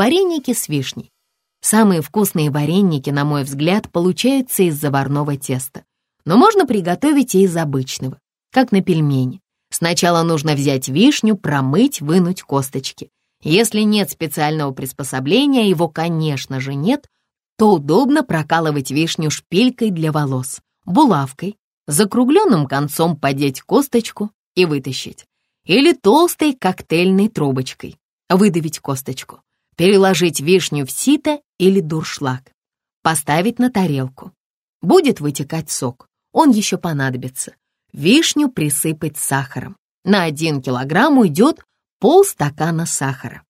Вареники с вишней. Самые вкусные вареники, на мой взгляд, получаются из заварного теста. Но можно приготовить и из обычного, как на пельмени. Сначала нужно взять вишню, промыть, вынуть косточки. Если нет специального приспособления, его, конечно же, нет, то удобно прокалывать вишню шпилькой для волос, булавкой, закругленным концом подеть косточку и вытащить. Или толстой коктейльной трубочкой выдавить косточку переложить вишню в сито или дуршлаг, поставить на тарелку. Будет вытекать сок, он еще понадобится. Вишню присыпать сахаром. На 1 килограмм уйдет полстакана сахара.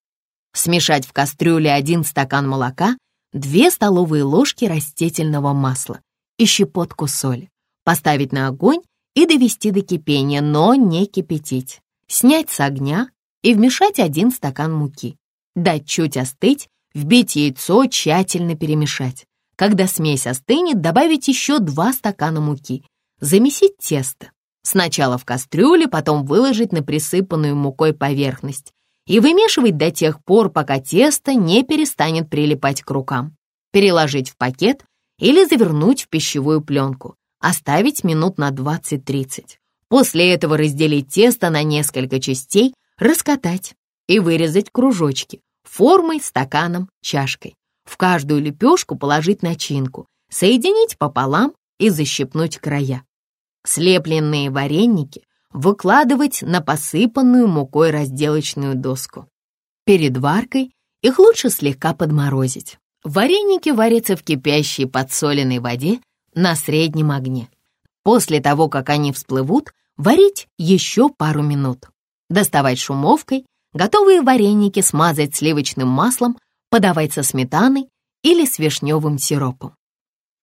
Смешать в кастрюле 1 стакан молока, 2 столовые ложки растительного масла и щепотку соли. Поставить на огонь и довести до кипения, но не кипятить. Снять с огня и вмешать 1 стакан муки дать чуть остыть, вбить яйцо, тщательно перемешать. Когда смесь остынет, добавить еще два стакана муки. Замесить тесто. Сначала в кастрюле, потом выложить на присыпанную мукой поверхность и вымешивать до тех пор, пока тесто не перестанет прилипать к рукам. Переложить в пакет или завернуть в пищевую пленку. Оставить минут на 20-30. После этого разделить тесто на несколько частей, раскатать и вырезать кружочки формой, стаканом, чашкой. В каждую лепешку положить начинку, соединить пополам и защипнуть края. Слепленные вареники выкладывать на посыпанную мукой разделочную доску. Перед варкой их лучше слегка подморозить. Вареники варятся в кипящей подсоленной воде на среднем огне. После того, как они всплывут, варить еще пару минут. Доставать шумовкой Готовые вареники смазать сливочным маслом, подавать со сметаной или с вишневым сиропом.